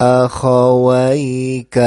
أخويك